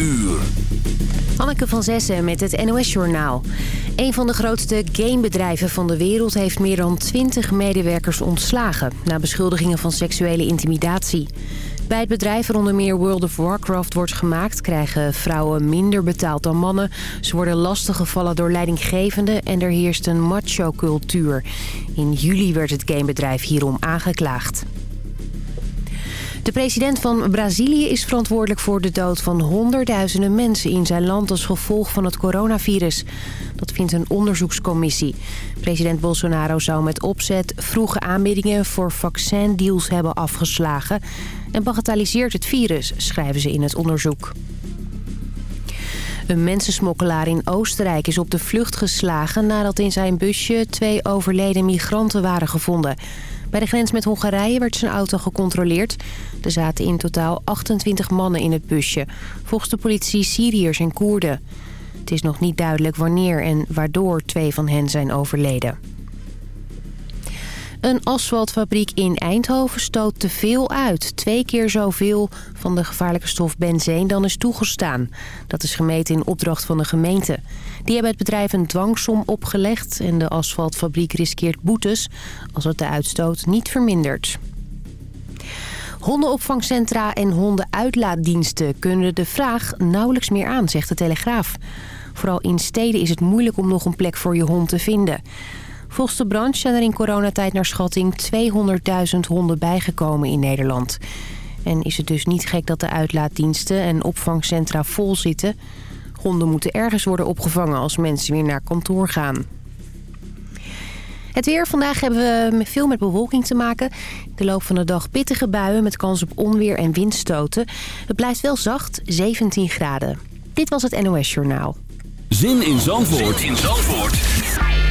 uur. Hanneke van Zessen met het NOS-journaal. Een van de grootste gamebedrijven van de wereld heeft meer dan 20 medewerkers ontslagen... na beschuldigingen van seksuele intimidatie. Bij het bedrijf waar onder meer World of Warcraft wordt gemaakt... krijgen vrouwen minder betaald dan mannen. Ze worden lastiggevallen door leidinggevenden en er heerst een macho-cultuur. In juli werd het gamebedrijf hierom aangeklaagd. De president van Brazilië is verantwoordelijk voor de dood van honderdduizenden mensen in zijn land als gevolg van het coronavirus. Dat vindt een onderzoekscommissie. President Bolsonaro zou met opzet vroege aanbiedingen voor vaccindeals hebben afgeslagen en bagatelliseert het virus, schrijven ze in het onderzoek. Een mensensmokkelaar in Oostenrijk is op de vlucht geslagen nadat in zijn busje twee overleden migranten waren gevonden. Bij de grens met Hongarije werd zijn auto gecontroleerd. Er zaten in totaal 28 mannen in het busje. Volgens de politie Syriërs en Koerden. Het is nog niet duidelijk wanneer en waardoor twee van hen zijn overleden. Een asfaltfabriek in Eindhoven stoot te veel uit. Twee keer zoveel van de gevaarlijke stof benzeen dan is toegestaan. Dat is gemeten in opdracht van de gemeente. Die hebben het bedrijf een dwangsom opgelegd... en de asfaltfabriek riskeert boetes als het de uitstoot niet vermindert. Hondenopvangcentra en hondenuitlaatdiensten kunnen de vraag nauwelijks meer aan, zegt de Telegraaf. Vooral in steden is het moeilijk om nog een plek voor je hond te vinden. Volgens de branche zijn er in coronatijd naar schatting 200.000 honden bijgekomen in Nederland. En is het dus niet gek dat de uitlaatdiensten en opvangcentra vol zitten. Honden moeten ergens worden opgevangen als mensen weer naar kantoor gaan. Het weer. Vandaag hebben we veel met bewolking te maken. De loop van de dag pittige buien met kans op onweer en windstoten. Het blijft wel zacht, 17 graden. Dit was het NOS Journaal. Zin in Zandvoort, zin in Zandvoort.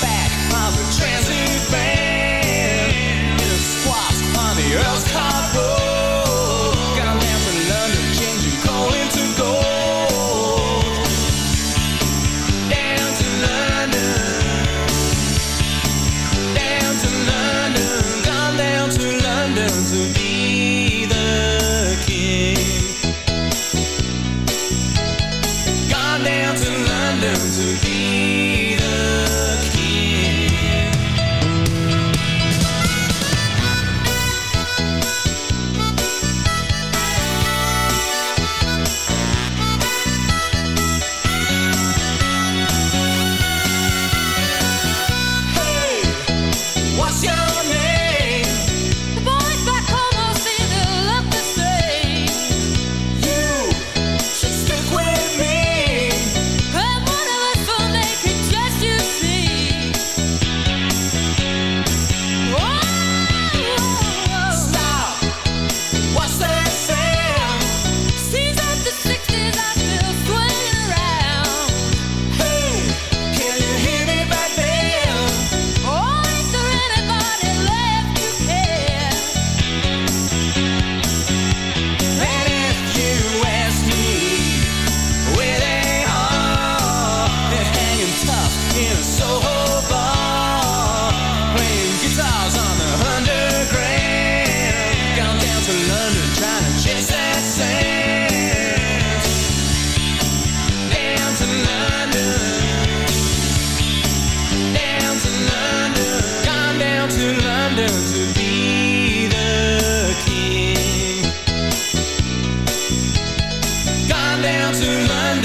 back of the transit van.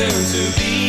to be.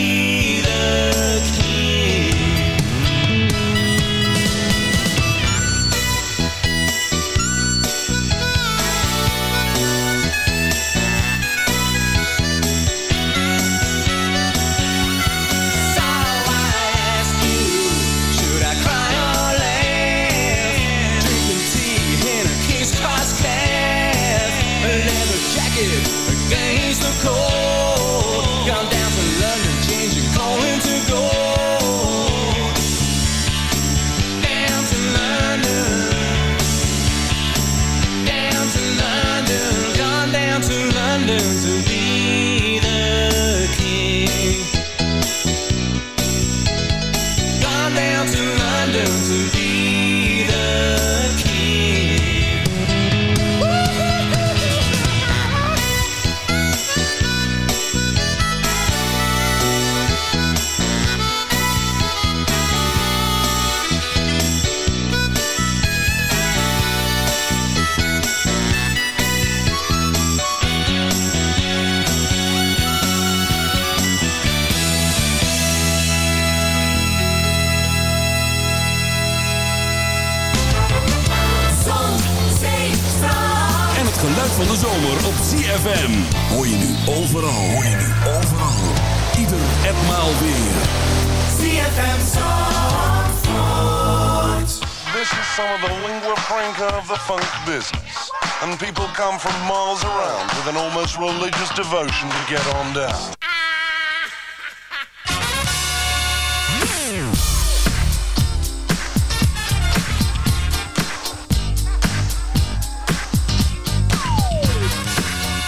Devotion to get on there.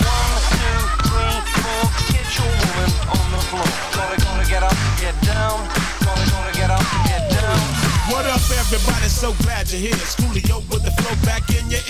Oh, to scream for kitty woman on the floor. Gotta go on to get up, get down. Gotta go on to get up, get down. What up, everybody so glad you're here.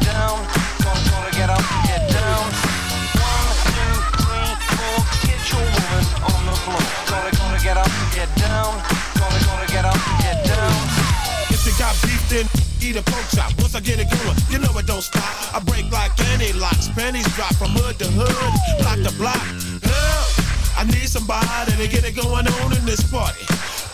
Down. Gonna, get up, get down. One, two, three, four, get your woman on the floor. Gonna, gonna get up, get down. Gonna, gonna get up, get down. If you got eat a pork chop. Once I get it going, you know it don't stop. I break like any locks. Drop from hood to hood, block to block. Help! I need somebody to get it going on in this party.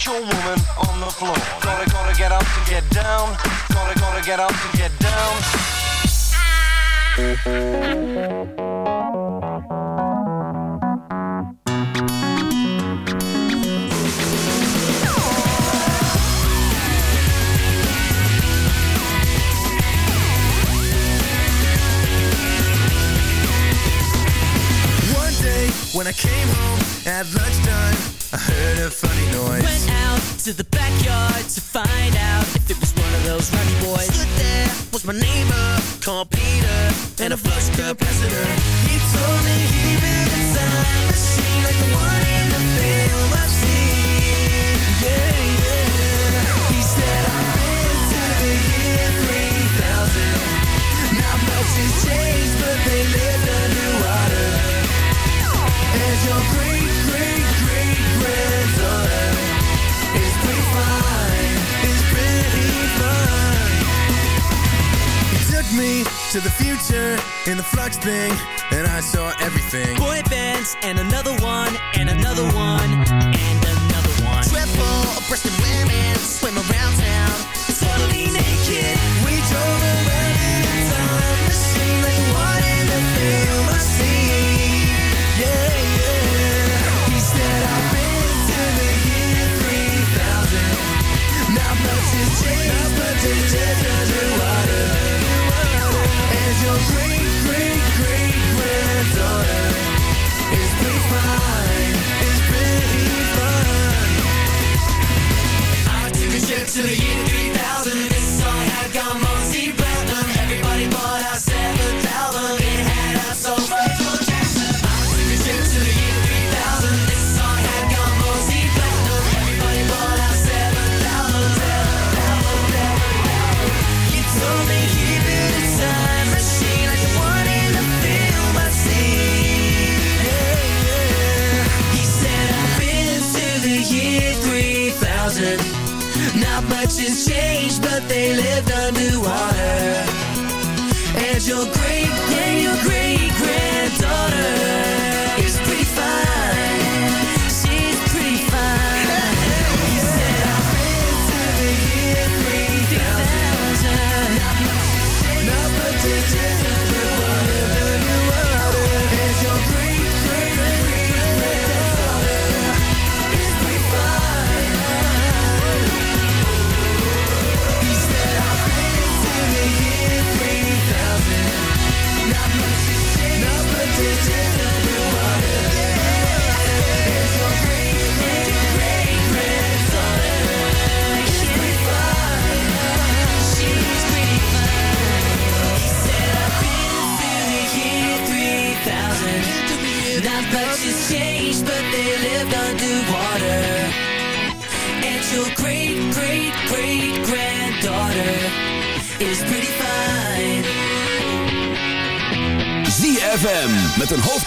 get your woman on the floor. Gotta, gotta get up and get down. Gotta, gotta get up and get down. One day when I came home at lunchtime, I heard a funny noise. Went out to the backyard to find out if it was one of those rowdy boys. Stood there was my neighbor called Peter and a flux capacitor. He told me he built a time machine like the one in the film in the flux thing, and I saw everything. Boy bands and another to the year changed, but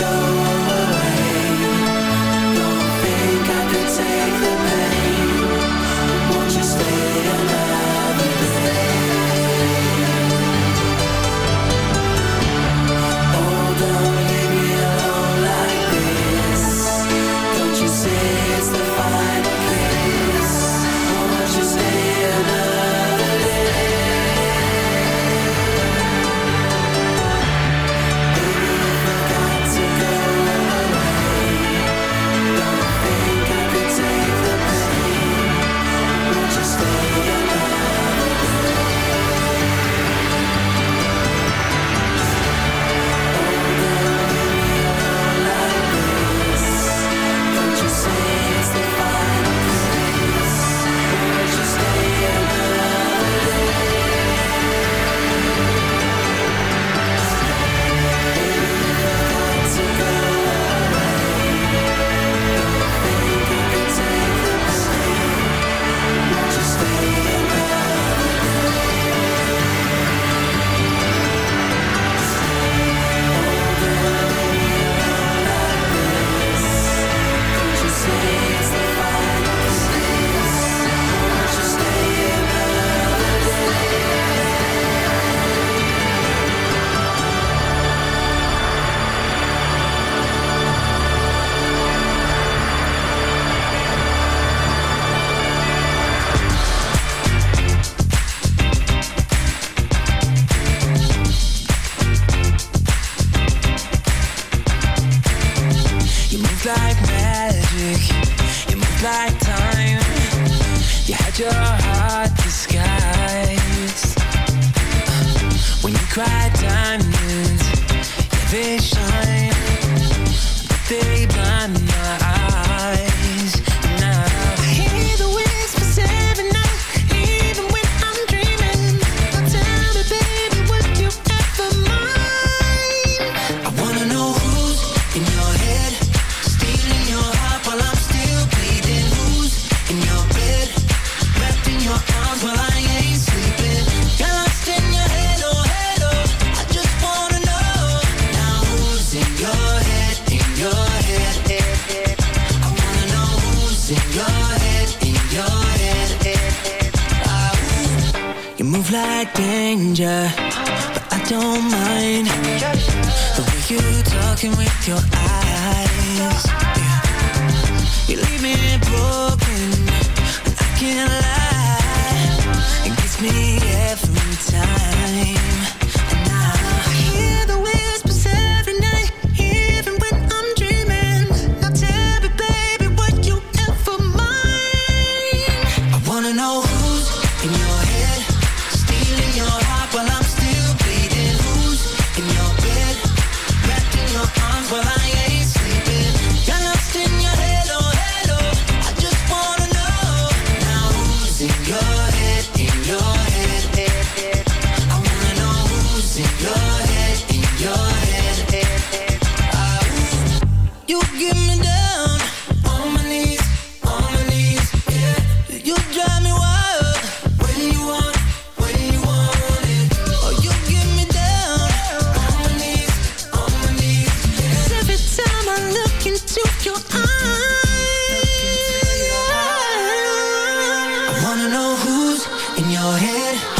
go. In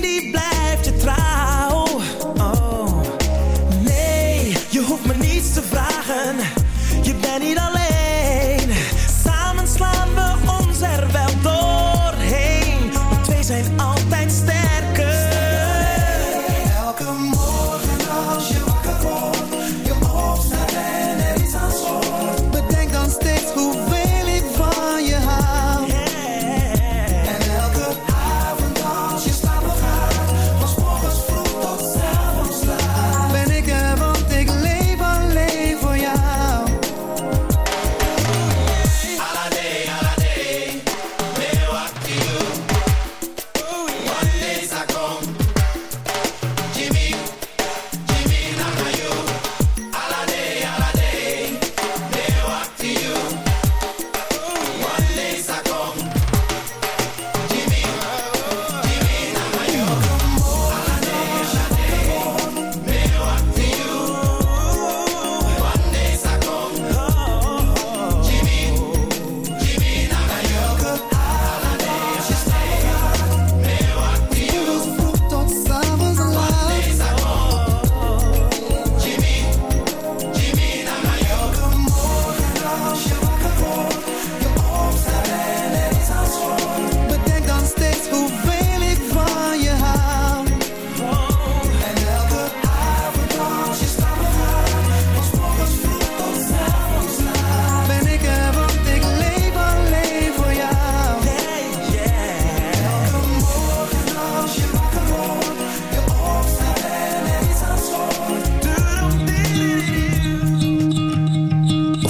candy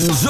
And.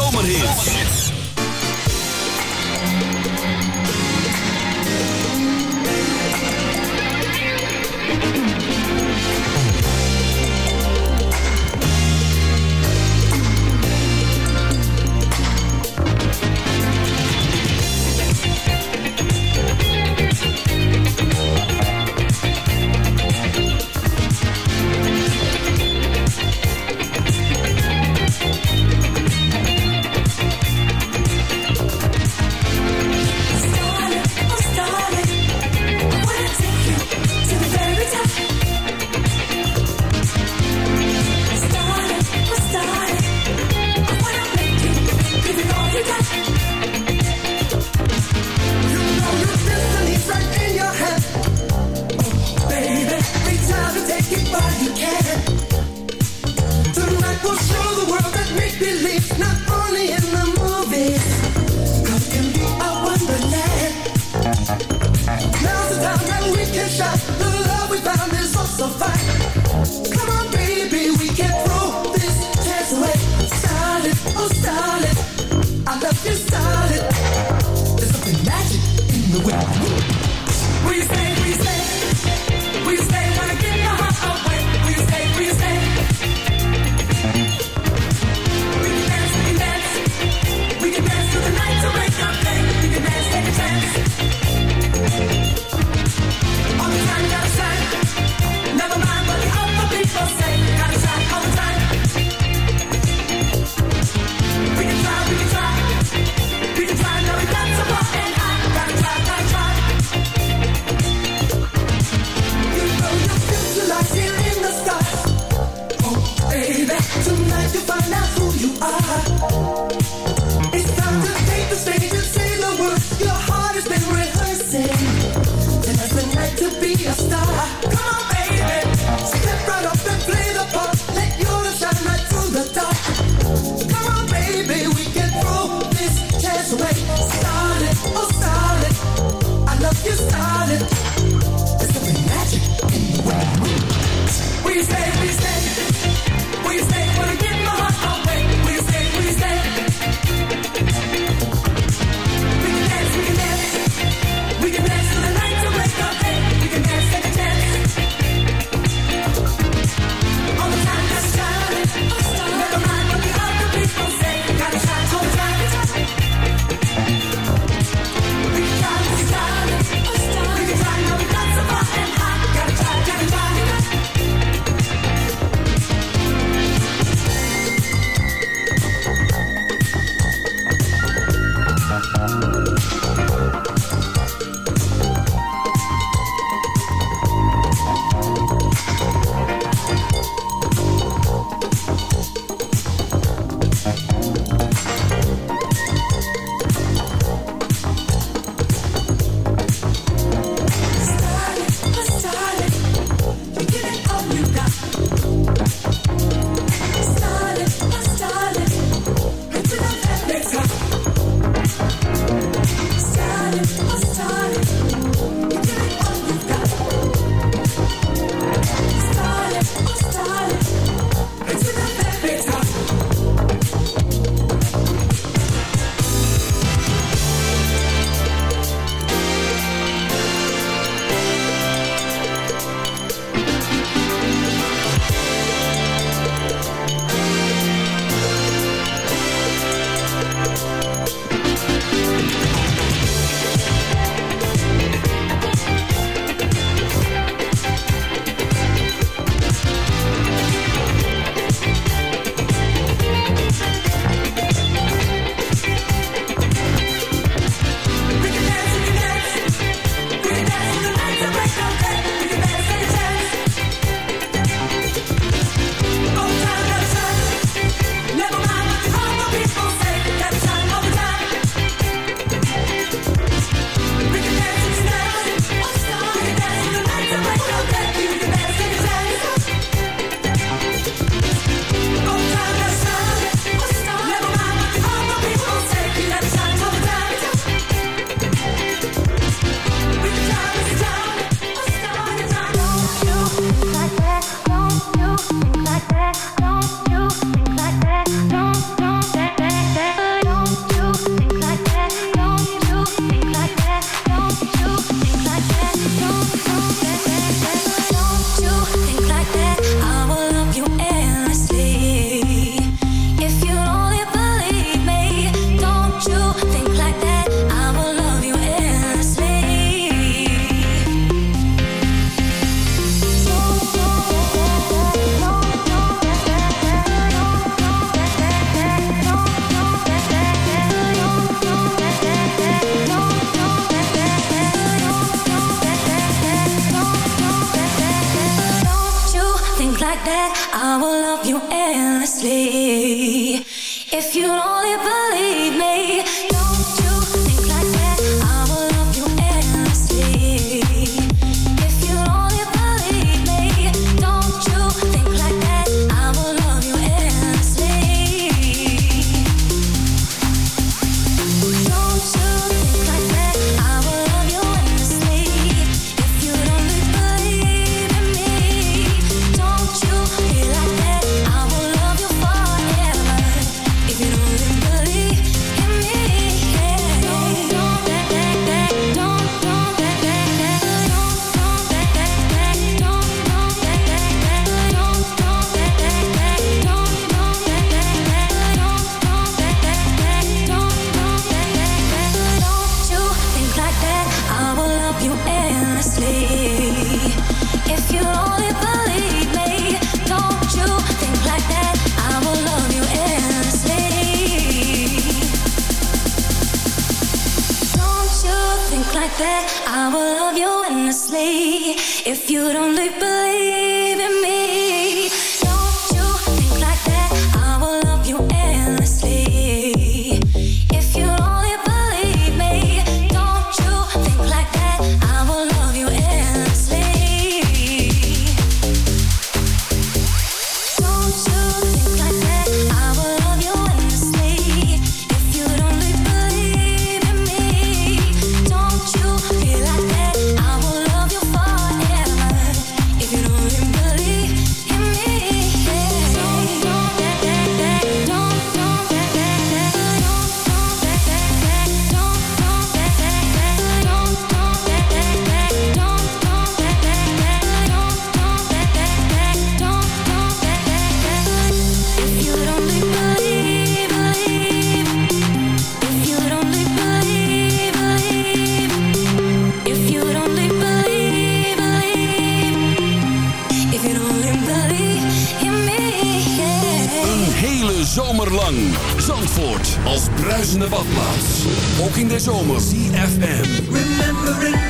lang. Zandvoort als bruisende badplaats. Ook in de zomer. CFM. Remembering.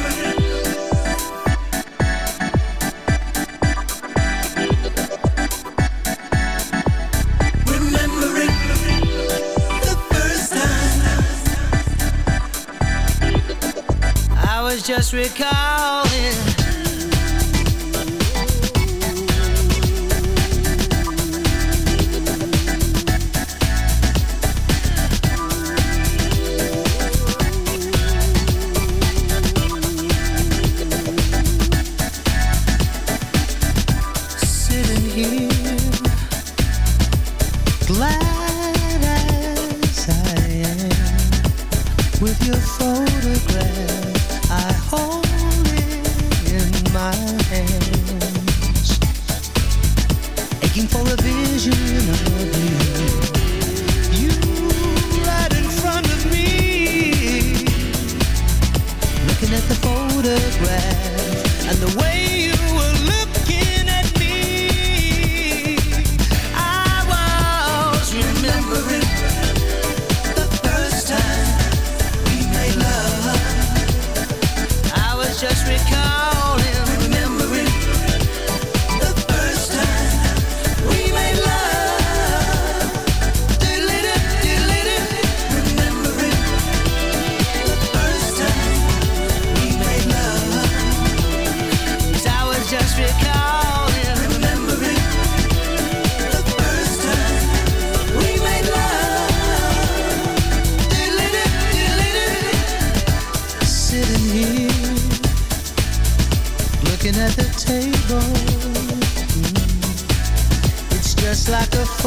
Just recall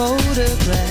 photograph.